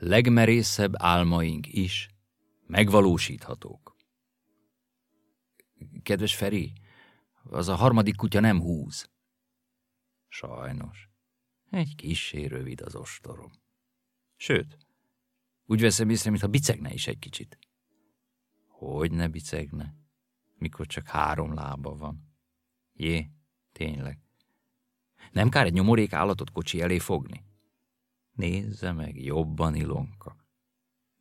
legmerészebb álmaink is megvalósíthatók. Kedves Feri, az a harmadik kutya nem húz. Sajnos. Egy kissé rövid az ostorom. Sőt, úgy veszem észre, mintha bicegne is egy kicsit. Hogy ne bicegne, mikor csak három lába van. Jé, tényleg. Nem kár egy nyomorék állatot kocsi elé fogni? Nézze meg, jobban Ilonka.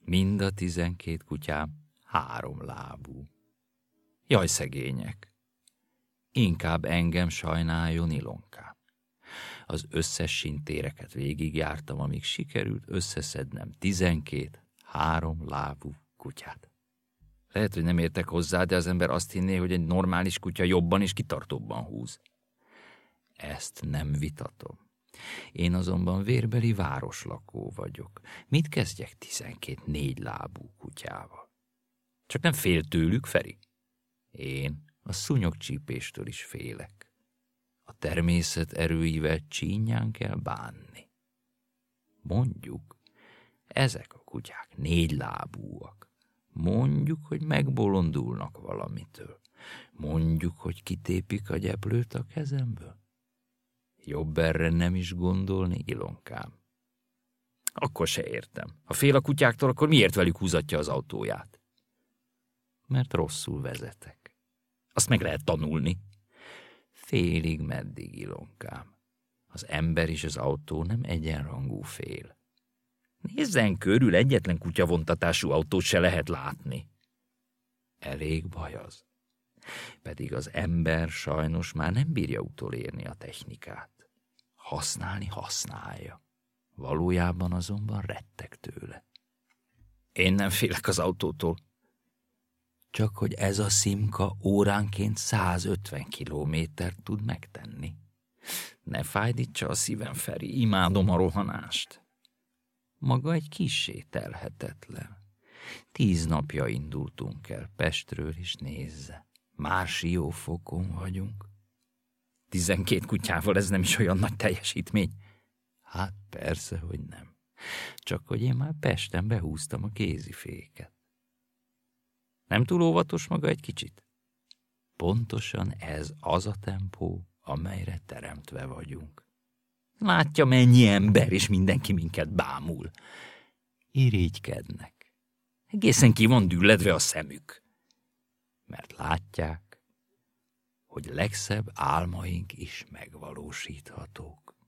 Mind a tizenkét kutyám három lábú. Jaj, szegények! Inkább engem sajnáljon Ilonkám. Az összes sintéreket végigjártam, amíg sikerült összeszednem tizenkét három lábú kutyát. Lehet, hogy nem értek hozzá, de az ember azt hinné, hogy egy normális kutya jobban és kitartóbban húz. Ezt nem vitatom. Én azonban vérbeli városlakó vagyok. Mit kezdjek tizenkét négy lábú kutyával? Csak nem fél tőlük, Feri? Én a szúnyogcsípéstől is félek. A természet erőivel csínyán kell bánni. Mondjuk, ezek a kutyák négy lábúak. Mondjuk, hogy megbolondulnak valamitől. Mondjuk, hogy kitépik a gyeplőt a kezemből. Jobb erre nem is gondolni, Ilonkám. Akkor se értem. Ha fél a kutyáktól, akkor miért velük húzatja az autóját? Mert rosszul vezetek. Azt meg lehet tanulni. Félig meddig, Ilonkám. Az ember és az autó nem egyenrangú fél. Nézzen körül, egyetlen kutyavontatású autót se lehet látni. Elég baj az. Pedig az ember sajnos már nem bírja utolérni a technikát használni használja. Valójában azonban rettek tőle. Én nem félek az autótól. Csak hogy ez a szimka óránként 150 kilométert tud megtenni. Ne fájdítsa a szívem, Feri, imádom a rohanást. Maga egy kissé telhetetlen. Tíz napja indultunk el Pestről, és nézze, már siófokon vagyunk. Tizenkét kutyával ez nem is olyan nagy teljesítmény. Hát persze, hogy nem. Csak hogy én már Pesten behúztam a kéziféket. Nem túl óvatos maga egy kicsit? Pontosan ez az a tempó, amelyre teremtve vagyunk. Látja, mennyi ember, és mindenki minket bámul. Irigykednek. Egészen ki van dülledve a szemük. Mert látják, hogy legszebb álmaink is megvalósíthatók.